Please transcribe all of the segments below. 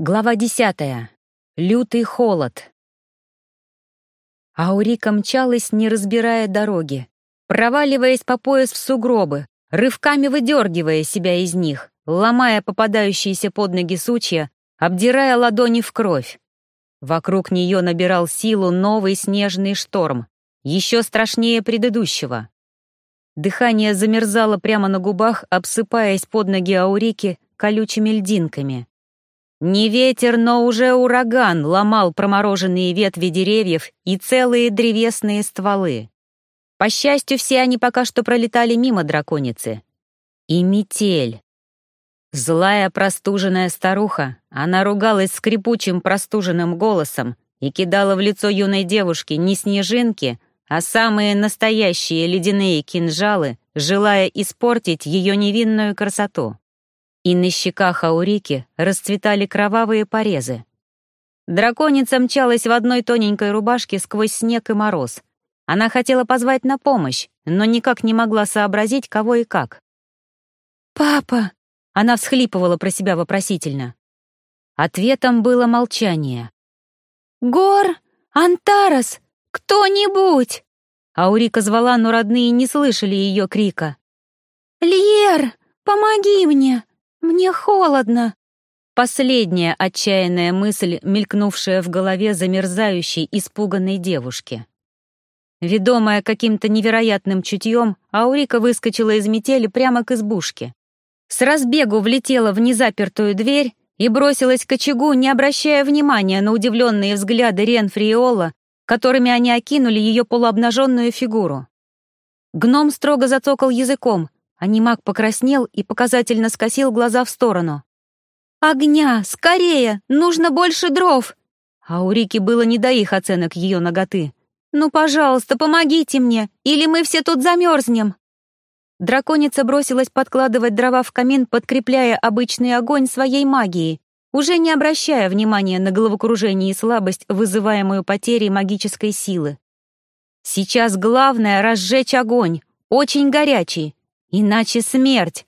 Глава десятая. Лютый холод. Аурика мчалась, не разбирая дороги, проваливаясь по пояс в сугробы, рывками выдергивая себя из них, ломая попадающиеся под ноги сучья, обдирая ладони в кровь. Вокруг нее набирал силу новый снежный шторм, еще страшнее предыдущего. Дыхание замерзало прямо на губах, обсыпаясь под ноги Аурики колючими льдинками. Не ветер, но уже ураган ломал промороженные ветви деревьев и целые древесные стволы. По счастью, все они пока что пролетали мимо драконицы. И метель. Злая простуженная старуха, она ругалась скрипучим простуженным голосом и кидала в лицо юной девушки не снежинки, а самые настоящие ледяные кинжалы, желая испортить ее невинную красоту и на щеках Аурики расцветали кровавые порезы. Драконица мчалась в одной тоненькой рубашке сквозь снег и мороз. Она хотела позвать на помощь, но никак не могла сообразить, кого и как. «Папа!» — она всхлипывала про себя вопросительно. Ответом было молчание. «Гор! Антарас! Кто-нибудь!» Аурика звала, но родные не слышали ее крика. «Льер, помоги мне! «Мне холодно!» Последняя отчаянная мысль, мелькнувшая в голове замерзающей, испуганной девушки. Ведомая каким-то невероятным чутьем, Аурика выскочила из метели прямо к избушке. С разбегу влетела в незапертую дверь и бросилась к очагу, не обращая внимания на удивленные взгляды Ренфри и Олла, которыми они окинули ее полуобнаженную фигуру. Гном строго зацокал языком, Анимак покраснел и показательно скосил глаза в сторону. «Огня! Скорее! Нужно больше дров!» А у Рики было не до их оценок ее ноготы. «Ну, пожалуйста, помогите мне, или мы все тут замерзнем!» Драконица бросилась подкладывать дрова в камин, подкрепляя обычный огонь своей магией, уже не обращая внимания на головокружение и слабость, вызываемую потерей магической силы. Сейчас главное — разжечь огонь, очень горячий, Иначе смерть.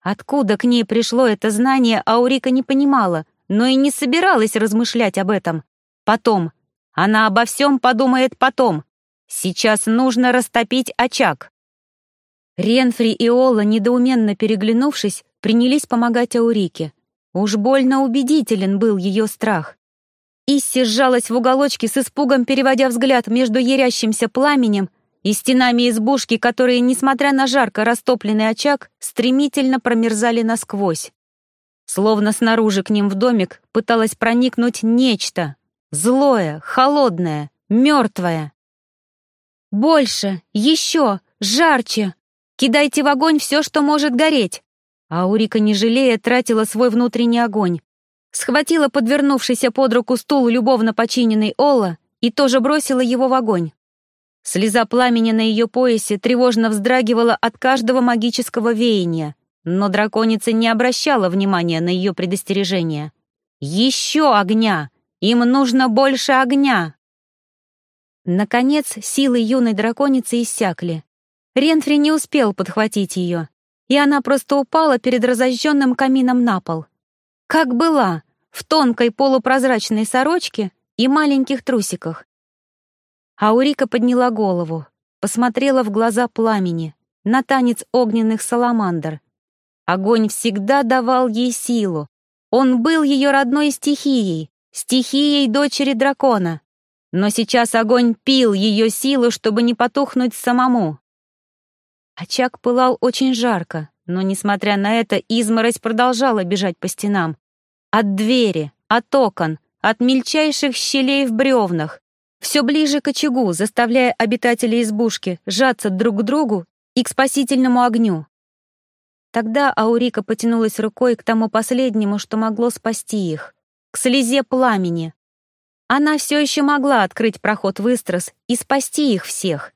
Откуда к ней пришло это знание, Аурика не понимала, но и не собиралась размышлять об этом. Потом. Она обо всем подумает потом. Сейчас нужно растопить очаг. Ренфри и Ола, недоуменно переглянувшись, принялись помогать Аурике. Уж больно убедителен был ее страх. Исси сжалась в уголочке с испугом, переводя взгляд между ярящимся пламенем и стенами избушки, которые, несмотря на жарко растопленный очаг, стремительно промерзали насквозь. Словно снаружи к ним в домик пыталось проникнуть нечто. Злое, холодное, мертвое. «Больше! Еще! Жарче! Кидайте в огонь все, что может гореть!» Аурика, не жалея, тратила свой внутренний огонь. Схватила подвернувшийся под руку стул любовно починенный Олла и тоже бросила его в огонь. Слеза пламени на ее поясе тревожно вздрагивала от каждого магического веяния, но драконица не обращала внимания на ее предостережение. «Еще огня! Им нужно больше огня!» Наконец, силы юной драконицы иссякли. Ренфри не успел подхватить ее, и она просто упала перед разожженным камином на пол. Как была, в тонкой полупрозрачной сорочке и маленьких трусиках. Аурика подняла голову, посмотрела в глаза пламени, на танец огненных саламандр. Огонь всегда давал ей силу. Он был ее родной стихией, стихией дочери дракона. Но сейчас огонь пил ее силу, чтобы не потухнуть самому. Очаг пылал очень жарко, но, несмотря на это, изморозь продолжала бежать по стенам. От двери, от окон, от мельчайших щелей в бревнах, все ближе к очагу, заставляя обитателей избушки сжаться друг к другу и к спасительному огню. Тогда Аурика потянулась рукой к тому последнему, что могло спасти их, к слезе пламени. Она все еще могла открыть проход в Истрос и спасти их всех.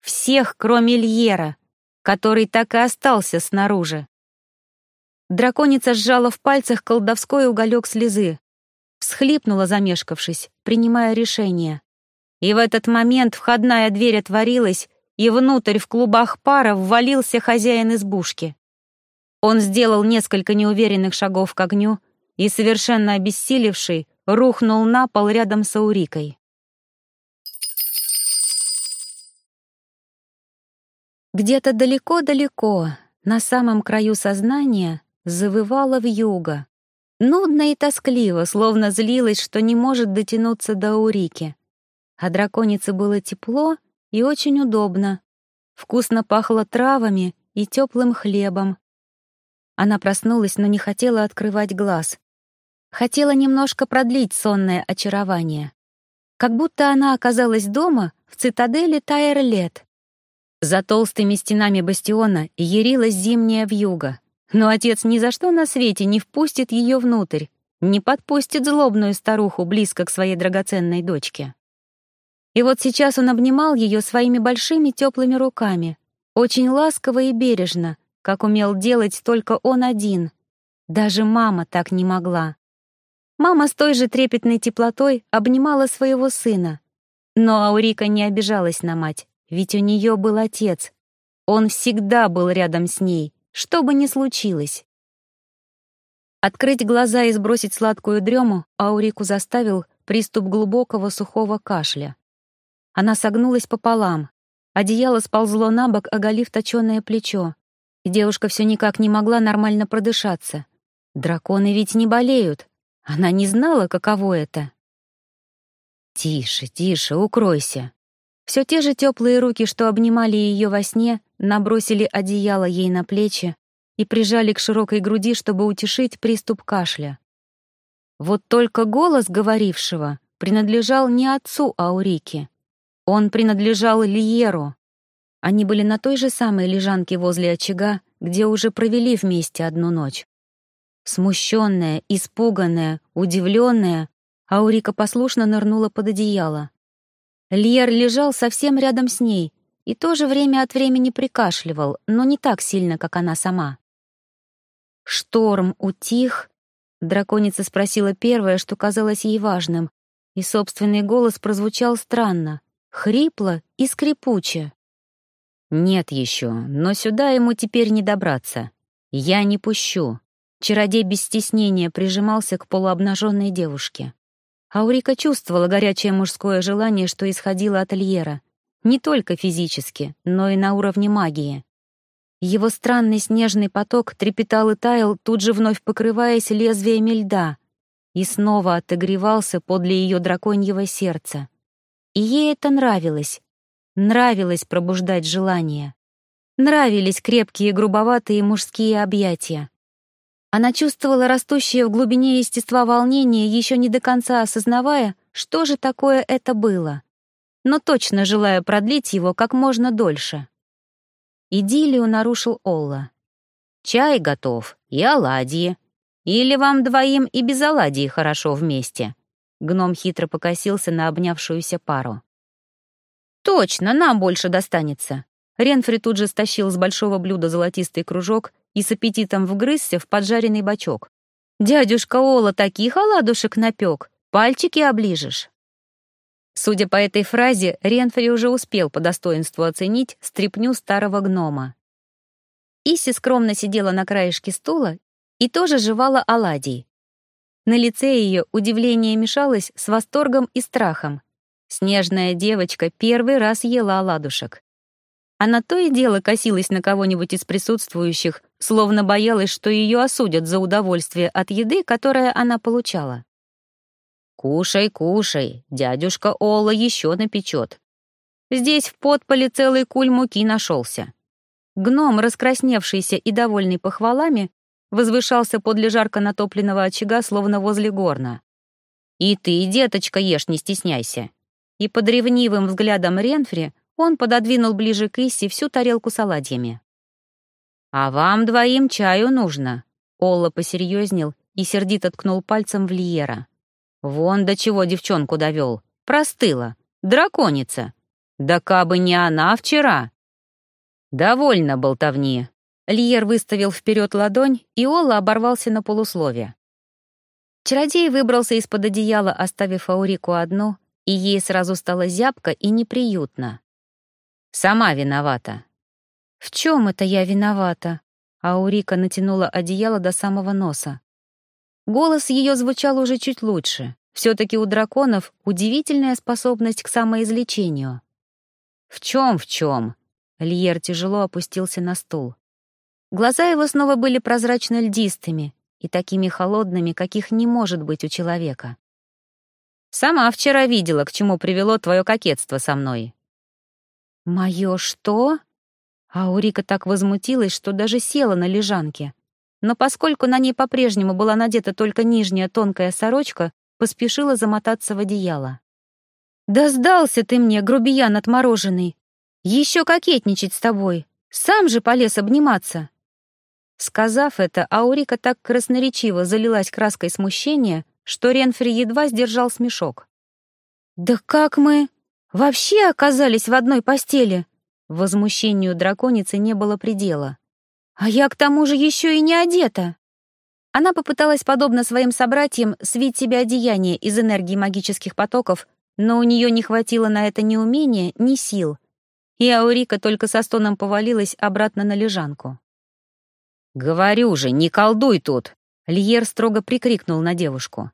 Всех, кроме Льера, который так и остался снаружи. Драконица сжала в пальцах колдовской уголек слезы, всхлипнула, замешкавшись, принимая решение. И в этот момент входная дверь отворилась, и внутрь в клубах пара ввалился хозяин избушки. Он сделал несколько неуверенных шагов к огню, и, совершенно обессилевший, рухнул на пол рядом с Аурикой. Где-то далеко-далеко, на самом краю сознания, завывала вьюга. Нудно и тоскливо, словно злилась, что не может дотянуться до Аурики. А драконице было тепло и очень удобно. Вкусно пахло травами и теплым хлебом. Она проснулась, но не хотела открывать глаз. Хотела немножко продлить сонное очарование. Как будто она оказалась дома в цитадели Тайрлет. За толстыми стенами бастиона ярилась зимняя вьюга. Но отец ни за что на свете не впустит ее внутрь, не подпустит злобную старуху близко к своей драгоценной дочке. И вот сейчас он обнимал ее своими большими теплыми руками, очень ласково и бережно, как умел делать только он один. Даже мама так не могла. Мама с той же трепетной теплотой обнимала своего сына. Но Аурика не обижалась на мать, ведь у нее был отец. Он всегда был рядом с ней, что бы ни случилось. Открыть глаза и сбросить сладкую дрему Аурику заставил приступ глубокого сухого кашля. Она согнулась пополам. Одеяло сползло на бок, оголив точёное плечо. И девушка все никак не могла нормально продышаться. Драконы ведь не болеют. Она не знала, каково это. «Тише, тише, укройся». Все те же теплые руки, что обнимали ее во сне, набросили одеяло ей на плечи и прижали к широкой груди, чтобы утешить приступ кашля. Вот только голос говорившего принадлежал не отцу Аурики. Он принадлежал Лиеру. Они были на той же самой лежанке возле очага, где уже провели вместе одну ночь. Смущенная, испуганная, удивленная, Аурика послушно нырнула под одеяло. Льер лежал совсем рядом с ней и тоже время от времени прикашливал, но не так сильно, как она сама. «Шторм утих?» — драконица спросила первое, что казалось ей важным, и собственный голос прозвучал странно, хрипло и скрипуче. «Нет еще, но сюда ему теперь не добраться. Я не пущу. Чародей без стеснения прижимался к полуобнаженной девушке. Аурика чувствовала горячее мужское желание, что исходило от Альера. Не только физически, но и на уровне магии. Его странный снежный поток трепетал и таял, тут же вновь покрываясь лезвиями льда, и снова отогревался подле ее драконьего сердца. И ей это нравилось. Нравилось пробуждать желание. Нравились крепкие грубоватые мужские объятия. Она чувствовала растущее в глубине естества волнение, еще не до конца осознавая, что же такое это было, но точно желая продлить его как можно дольше. Идиллию нарушил Олла. «Чай готов и оладьи. Или вам двоим и без оладьи хорошо вместе?» Гном хитро покосился на обнявшуюся пару. «Точно, нам больше достанется!» Ренфри тут же стащил с большого блюда золотистый кружок и с аппетитом вгрызся в поджаренный бачок. «Дядюшка Ола таких оладушек напек, пальчики оближешь». Судя по этой фразе, Ренфри уже успел по достоинству оценить стряпню старого гнома. Иси скромно сидела на краешке стула и тоже жевала оладьи. На лице ее удивление мешалось с восторгом и страхом. Снежная девочка первый раз ела оладушек. Она то и дело косилась на кого-нибудь из присутствующих, словно боялась, что ее осудят за удовольствие от еды, которое она получала. «Кушай, кушай, дядюшка Ола еще напечет. Здесь в подполе целый куль муки нашелся». Гном, раскрасневшийся и довольный похвалами, возвышался подле жарко натопленного очага, словно возле горна. «И ты, деточка, ешь, не стесняйся». И под ревнивым взглядом Ренфри он пододвинул ближе к Исси всю тарелку с оладьями. «А вам двоим чаю нужно», — Олла посерьезнел и сердито ткнул пальцем в Лиера. «Вон до чего девчонку довел. Простыла. Драконица. Да кабы не она вчера». «Довольно болтовни». Лиер выставил вперед ладонь, и Олла оборвался на полусловие. Чародей выбрался из-под одеяла, оставив Аурику одну, и ей сразу стало зябко и неприютно. Сама виновата». «В чем это я виновата?» Аурика натянула одеяло до самого носа. Голос ее звучал уже чуть лучше. Все-таки у драконов удивительная способность к самоизлечению. «В чем, в чем?» Льер тяжело опустился на стул. Глаза его снова были прозрачно-льдистыми и такими холодными, каких не может быть у человека. «Сама вчера видела, к чему привело твое кокетство со мной». «Мое что?» Аурика так возмутилась, что даже села на лежанке. Но поскольку на ней по-прежнему была надета только нижняя тонкая сорочка, поспешила замотаться в одеяло. «Да сдался ты мне, грубиян отмороженный! Еще кокетничать с тобой! Сам же полез обниматься!» Сказав это, Аурика так красноречиво залилась краской смущения, что Ренфри едва сдержал смешок. «Да как мы вообще оказались в одной постели?» Возмущению драконицы не было предела. «А я к тому же еще и не одета!» Она попыталась, подобно своим собратьям, свить себе одеяние из энергии магических потоков, но у нее не хватило на это ни умения, ни сил, и Аурика только со стоном повалилась обратно на лежанку. «Говорю же, не колдуй тут!» — Льер строго прикрикнул на девушку.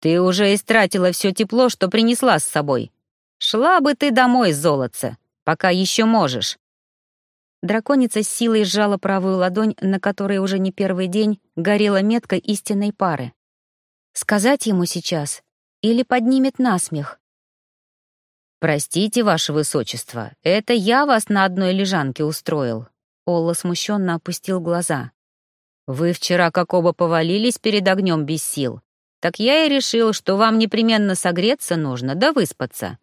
«Ты уже истратила все тепло, что принесла с собой. Шла бы ты домой, золотце, пока еще можешь. Драконица с силой сжала правую ладонь, на которой уже не первый день горела метка истинной пары. Сказать ему сейчас или поднимет насмех? «Простите, ваше высочество, это я вас на одной лежанке устроил», Олла смущенно опустил глаза. «Вы вчера как оба повалились перед огнем без сил, так я и решил, что вам непременно согреться нужно да выспаться.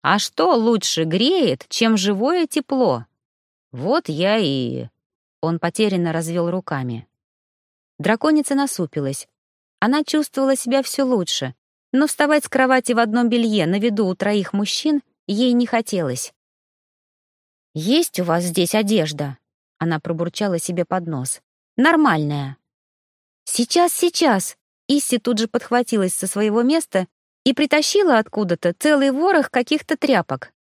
А что лучше греет, чем живое тепло?» «Вот я и...» Он потерянно развел руками. Драконица насупилась. Она чувствовала себя все лучше, но вставать с кровати в одном белье на виду у троих мужчин ей не хотелось. «Есть у вас здесь одежда?» Она пробурчала себе под нос. «Нормальная». «Сейчас, сейчас!» Исси тут же подхватилась со своего места и притащила откуда-то целый ворох каких-то тряпок.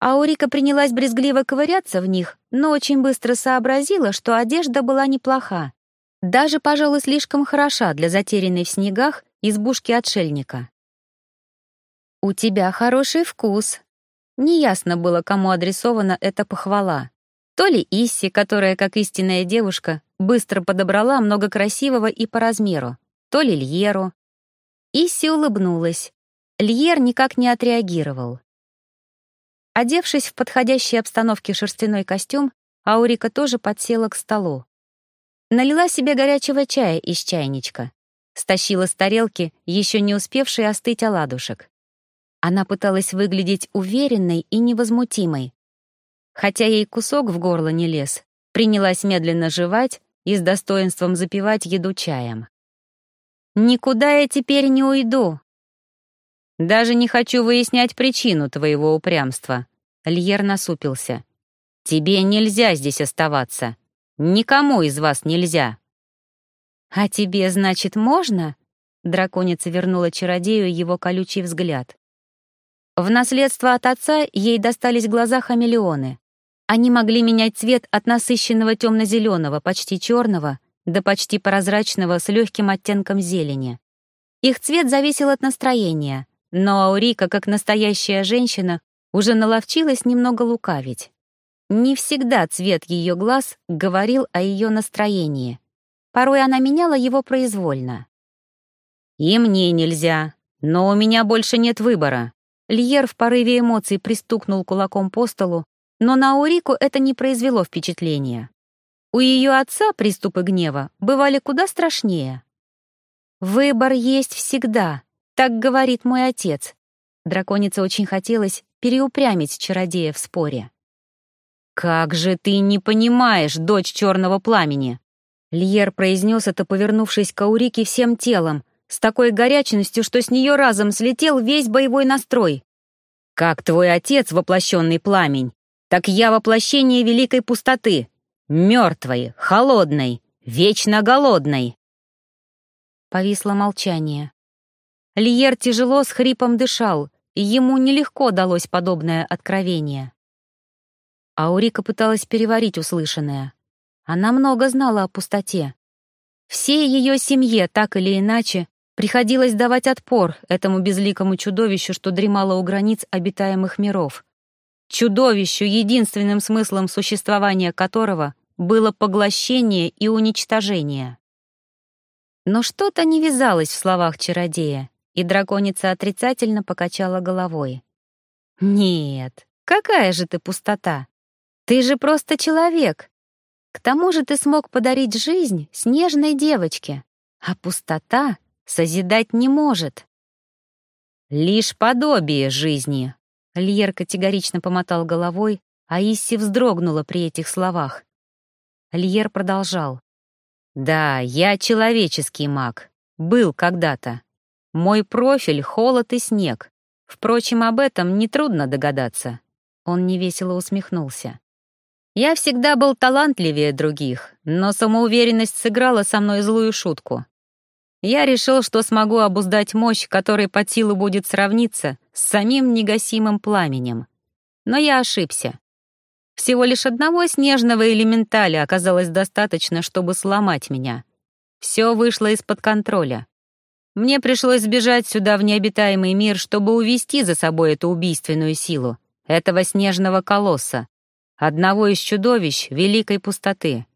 Аурика принялась брезгливо ковыряться в них, но очень быстро сообразила, что одежда была неплоха. Даже, пожалуй, слишком хороша для затерянной в снегах избушки отшельника. «У тебя хороший вкус». Неясно было, кому адресована эта похвала. То ли Исси, которая, как истинная девушка, быстро подобрала много красивого и по размеру, то ли Льеру. Исси улыбнулась. Льер никак не отреагировал. Одевшись в подходящей обстановке шерстяной костюм, Аурика тоже подсела к столу. Налила себе горячего чая из чайничка. Стащила с тарелки еще не успевший остыть оладушек. Она пыталась выглядеть уверенной и невозмутимой. Хотя ей кусок в горло не лез, принялась медленно жевать и с достоинством запивать еду чаем. «Никуда я теперь не уйду», «Даже не хочу выяснять причину твоего упрямства», — Льер насупился. «Тебе нельзя здесь оставаться. Никому из вас нельзя». «А тебе, значит, можно?» Драконица вернула чародею его колючий взгляд. В наследство от отца ей достались глаза хамелеоны. Они могли менять цвет от насыщенного темно-зеленого, почти черного, до почти прозрачного с легким оттенком зелени. Их цвет зависел от настроения, но Аурика, как настоящая женщина, уже наловчилась немного лукавить. Не всегда цвет ее глаз говорил о ее настроении. Порой она меняла его произвольно. «И мне нельзя, но у меня больше нет выбора». Льер в порыве эмоций пристукнул кулаком по столу, но на Аурику это не произвело впечатления. У ее отца приступы гнева бывали куда страшнее. «Выбор есть всегда», так говорит мой отец. Драконице очень хотелось переупрямить чародея в споре. «Как же ты не понимаешь, дочь черного пламени!» Льер произнес это, повернувшись к Аурике всем телом, с такой горячностью, что с нее разом слетел весь боевой настрой. «Как твой отец воплощенный пламень, так я воплощение великой пустоты, мертвой, холодной, вечно голодной!» Повисло молчание. Лиер тяжело с хрипом дышал, и ему нелегко далось подобное откровение. Аурика пыталась переварить услышанное. Она много знала о пустоте. Всей ее семье, так или иначе, приходилось давать отпор этому безликому чудовищу, что дремало у границ обитаемых миров. Чудовищу, единственным смыслом существования которого было поглощение и уничтожение. Но что-то не вязалось в словах чародея, и драконица отрицательно покачала головой. «Нет, какая же ты пустота! Ты же просто человек, к тому же ты смог подарить жизнь снежной девочке, а пустота созидать не может. Лишь подобие жизни. Льер категорично помотал головой, а Исси вздрогнула при этих словах. Льер продолжал. «Да, я человеческий маг. Был когда-то. Мой профиль — холод и снег. Впрочем, об этом нетрудно догадаться». Он невесело усмехнулся. Я всегда был талантливее других, но самоуверенность сыграла со мной злую шутку. Я решил, что смогу обуздать мощь, которой под силу будет сравниться с самим негасимым пламенем. Но я ошибся. Всего лишь одного снежного элементаля оказалось достаточно, чтобы сломать меня. Все вышло из-под контроля. Мне пришлось сбежать сюда в необитаемый мир, чтобы увести за собой эту убийственную силу, этого снежного колосса, одного из чудовищ великой пустоты.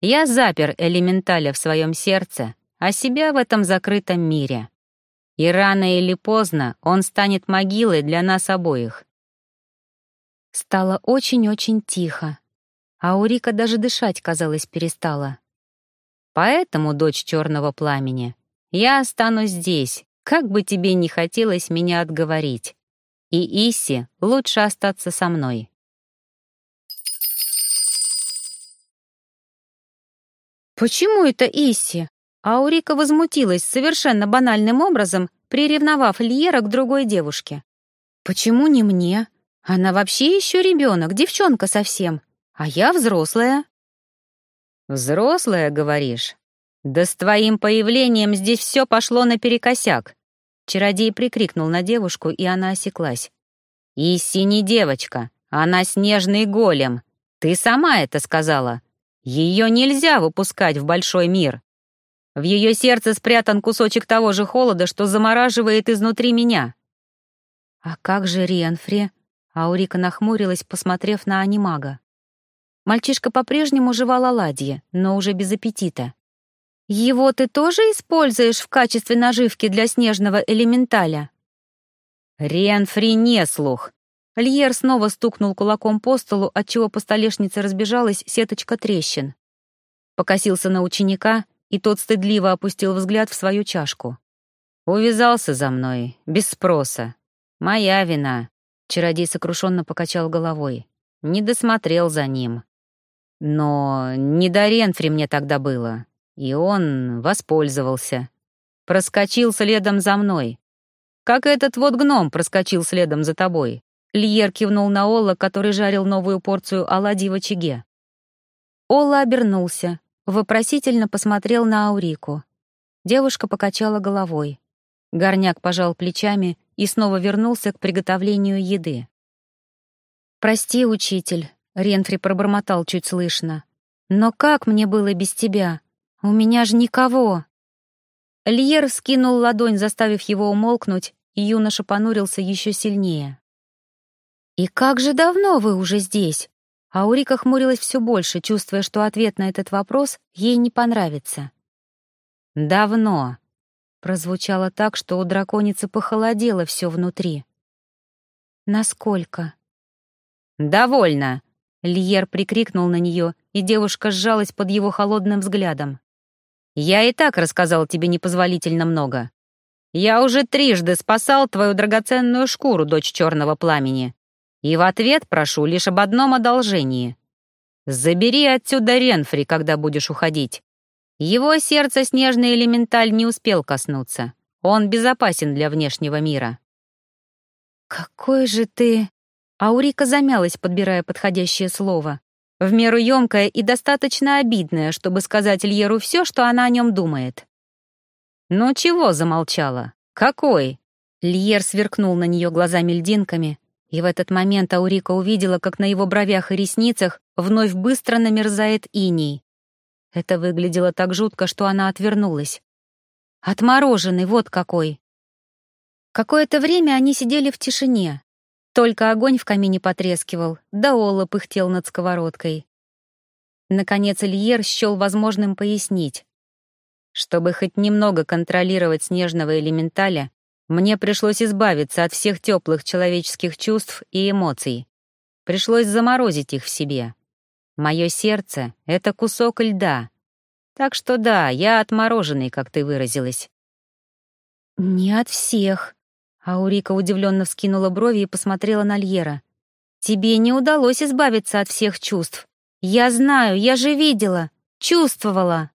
Я запер элементаля в своем сердце, а себя в этом закрытом мире. И рано или поздно он станет могилой для нас обоих. Стало очень-очень тихо, а Урика даже дышать, казалось, перестала. Поэтому, дочь черного пламени, я останусь здесь, как бы тебе ни хотелось меня отговорить. И Исси лучше остаться со мной. «Почему это Исси?» Аурика возмутилась совершенно банальным образом, приревновав Льера к другой девушке. «Почему не мне? Она вообще еще ребенок, девчонка совсем, а я взрослая». «Взрослая, говоришь? Да с твоим появлением здесь все пошло наперекосяк!» Чародей прикрикнул на девушку, и она осеклась. «Исси не девочка, она снежный голем. Ты сама это сказала. Ее нельзя выпускать в большой мир. В ее сердце спрятан кусочек того же холода, что замораживает изнутри меня. А как же Ренфри? Аурика нахмурилась, посмотрев на анимага. Мальчишка по-прежнему жевал оладьи, но уже без аппетита. «Его ты тоже используешь в качестве наживки для снежного элементаля?» «Ренфри не слух. Льер снова стукнул кулаком по столу, отчего по столешнице разбежалась сеточка трещин. Покосился на ученика, и тот стыдливо опустил взгляд в свою чашку. «Увязался за мной, без спроса. Моя вина», — чародей сокрушенно покачал головой. «Не досмотрел за ним. Но не до Ренфри мне тогда было, и он воспользовался. Проскочил следом за мной. Как этот вот гном проскочил следом за тобой. Льер кивнул на Олла, который жарил новую порцию оладий в очаге. Олла обернулся, вопросительно посмотрел на Аурику. Девушка покачала головой. Горняк пожал плечами и снова вернулся к приготовлению еды. «Прости, учитель», — Ренфри пробормотал чуть слышно. «Но как мне было без тебя? У меня же никого!» Льер скинул ладонь, заставив его умолкнуть, и юноша понурился еще сильнее. «И как же давно вы уже здесь?» Аурика хмурилась все больше, чувствуя, что ответ на этот вопрос ей не понравится. «Давно», — прозвучало так, что у драконицы похолодело все внутри. «Насколько?» «Довольно!» — Льер прикрикнул на нее, и девушка сжалась под его холодным взглядом. «Я и так рассказал тебе непозволительно много. Я уже трижды спасал твою драгоценную шкуру, дочь черного пламени. И в ответ прошу лишь об одном одолжении. Забери отсюда Ренфри, когда будешь уходить. Его сердце снежный элементаль не успел коснуться. Он безопасен для внешнего мира. «Какой же ты...» Аурика замялась, подбирая подходящее слово. В меру емкое и достаточно обидное, чтобы сказать Льеру все, что она о нем думает. «Ну чего замолчала? Какой?» Льер сверкнул на нее глазами-льдинками, и в этот момент Аурика увидела, как на его бровях и ресницах вновь быстро намерзает иней. Это выглядело так жутко, что она отвернулась. Отмороженный, вот какой. Какое-то время они сидели в тишине. Только огонь в камине потрескивал, да Олла пыхтел над сковородкой. Наконец Ильер счел возможным пояснить. Чтобы хоть немного контролировать снежного элементаля, мне пришлось избавиться от всех теплых человеческих чувств и эмоций. Пришлось заморозить их в себе. Мое сердце — это кусок льда. Так что да, я отмороженный, как ты выразилась. «Не от всех», — Аурика удивленно вскинула брови и посмотрела на Льера. «Тебе не удалось избавиться от всех чувств. Я знаю, я же видела, чувствовала».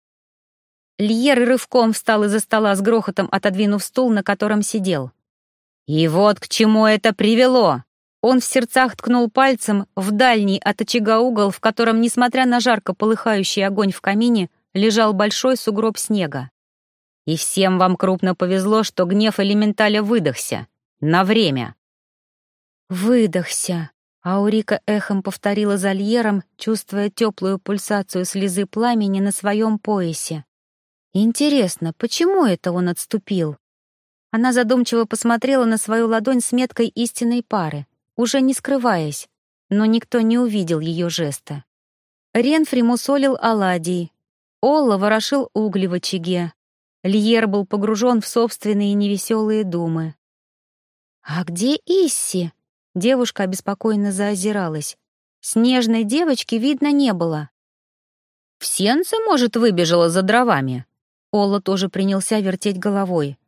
Льер рывком встал из-за стола с грохотом, отодвинув стул, на котором сидел. «И вот к чему это привело!» Он в сердцах ткнул пальцем в дальний от очага угол, в котором, несмотря на жарко полыхающий огонь в камине, лежал большой сугроб снега. И всем вам крупно повезло, что гнев элементаля выдохся. На время. «Выдохся», — Аурика эхом повторила за Льером, чувствуя теплую пульсацию слезы пламени на своем поясе. «Интересно, почему это он отступил?» Она задумчиво посмотрела на свою ладонь с меткой истинной пары уже не скрываясь, но никто не увидел ее жеста. Ренфри мусолил оладьи, Олла ворошил угли в очаге, Льер был погружен в собственные невеселые думы. «А где Исси?» Девушка обеспокоенно заозиралась. Снежной девочки видно не было. «В сенце, может, выбежала за дровами?» Олла тоже принялся вертеть головой.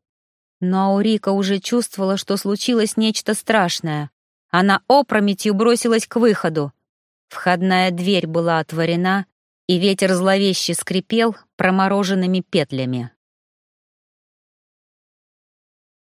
Но Аурика уже чувствовала, что случилось нечто страшное. Она опрометью бросилась к выходу. Входная дверь была отворена, и ветер зловеще скрипел промороженными петлями.